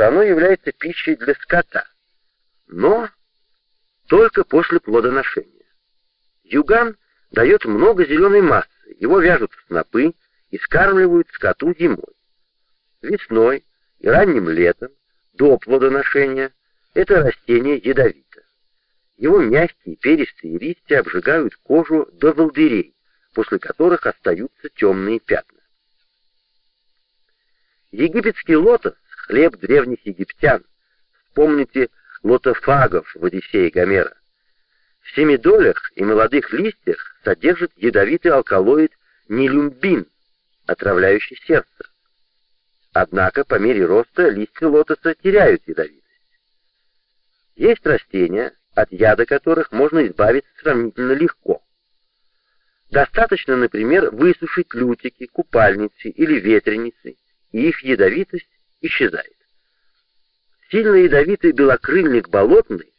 что оно является пищей для скота, но только после плодоношения. Юган дает много зеленой массы, его вяжут в снопы и скармливают скоту зимой. Весной и ранним летом, до плодоношения, это растение ядовито. Его мягкие перистые листья обжигают кожу до волдырей, после которых остаются темные пятна. Египетский лотос — хлеб древних египтян. Вспомните лотофагов в Одиссее Гомера. В семидолях и молодых листьях содержит ядовитый алкалоид нелюмбин, отравляющий сердце. Однако по мере роста листья лотоса теряют ядовитость. Есть растения, от яда которых можно избавиться сравнительно легко. Достаточно, например, высушить лютики, купальницы или ветреницы, и их ядовитость исчезает. Сильно ядовитый белокрыльник болотный,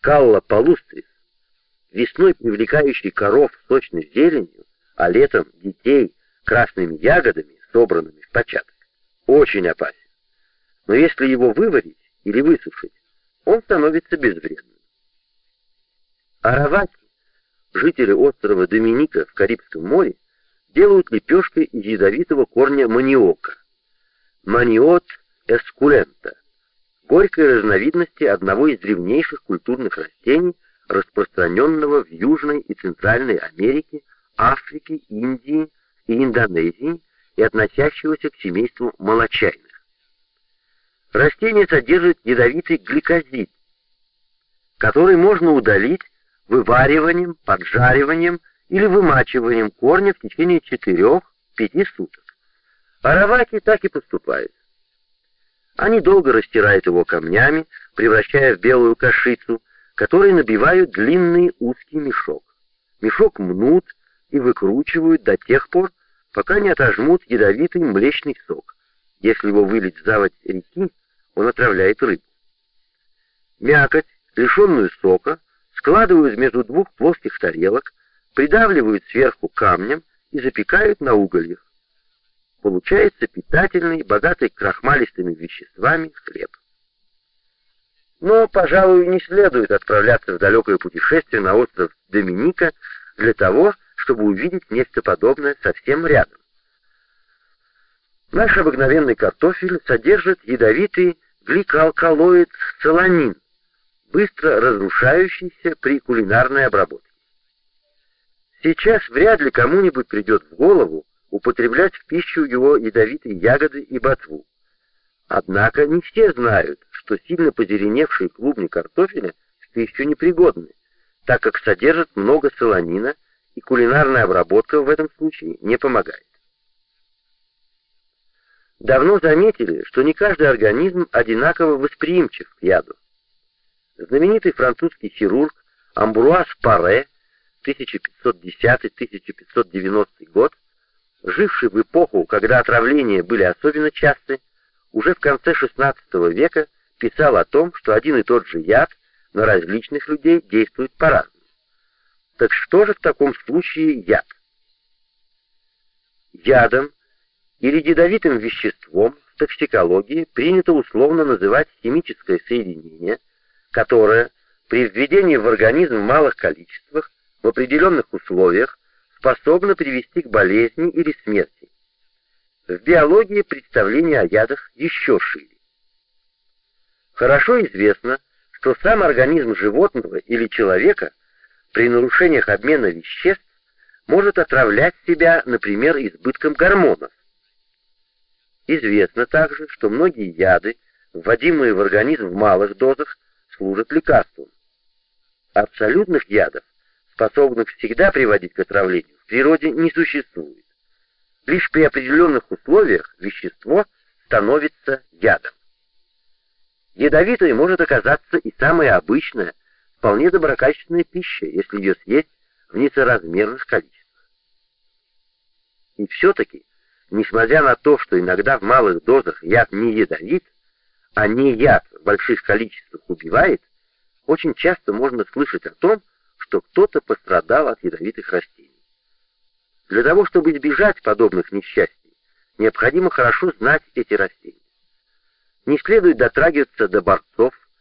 калла палустрис, весной привлекающий коров сочной зеленью, а летом детей красными ягодами, собранными в початок, очень опасен. Но если его выварить или высушить, он становится безвредным. Араваки, жители острова Доминика в Карибском море, делают лепешкой из ядовитого корня маниока. Маниот эскулента, горькой разновидности одного из древнейших культурных растений, распространенного в Южной и Центральной Америке, Африке, Индии и Индонезии и относящегося к семейству молочайных. Растение содержит ядовитый гликозид, который можно удалить вывариванием, поджариванием или вымачиванием корня в течение 4-5 суток. Араваки так и поступают. Они долго растирают его камнями, превращая в белую кашицу, которой набивают длинный узкий мешок. Мешок мнут и выкручивают до тех пор, пока не отожмут ядовитый млечный сок. Если его вылить в заводь реки, он отравляет рыбу. Мякоть, лишенную сока, складывают между двух плоских тарелок, придавливают сверху камнем и запекают на угольях. Получается питательный, богатый крахмалистыми веществами хлеб. Но, пожалуй, не следует отправляться в далекое путешествие на остров Доминика для того, чтобы увидеть нечто подобное совсем рядом. Наш обыкновенный картофель содержит ядовитый гликоалкалоид солонин, быстро разрушающийся при кулинарной обработке. Сейчас вряд ли кому-нибудь придет в голову употреблять в пищу его ядовитые ягоды и ботву. Однако не все знают, что сильно позеленевшие клубни картофеля в пищу непригодны, так как содержат много солонина, и кулинарная обработка в этом случае не помогает. Давно заметили, что не каждый организм одинаково восприимчив к яду. Знаменитый французский хирург Амбруаз Паре 1510-1590 год, живший в эпоху, когда отравления были особенно часты, уже в конце XVI века писал о том, что один и тот же яд на различных людей действует по-разному. Так что же в таком случае яд? Ядом или ядовитым веществом в токсикологии принято условно называть химическое соединение, которое при введении в организм в малых количествах в определенных условиях способно привести к болезни или смерти. В биологии представление о ядах еще шире. Хорошо известно, что сам организм животного или человека при нарушениях обмена веществ может отравлять себя, например, избытком гормонов. Известно также, что многие яды, вводимые в организм в малых дозах, служат лекарством. Абсолютных ядов, способных всегда приводить к отравлению, в природе не существует. Лишь при определенных условиях вещество становится ядом. Ядовитой может оказаться и самая обычная, вполне доброкачественная пища, если ее съесть в несоразмерных количествах. И все-таки, несмотря на то, что иногда в малых дозах яд не ядовит, а не яд в больших количествах убивает, очень часто можно слышать о том, что кто-то пострадал от ядовитых растений. Для того, чтобы избежать подобных несчастий, необходимо хорошо знать эти растения. Не следует дотрагиваться до борцов,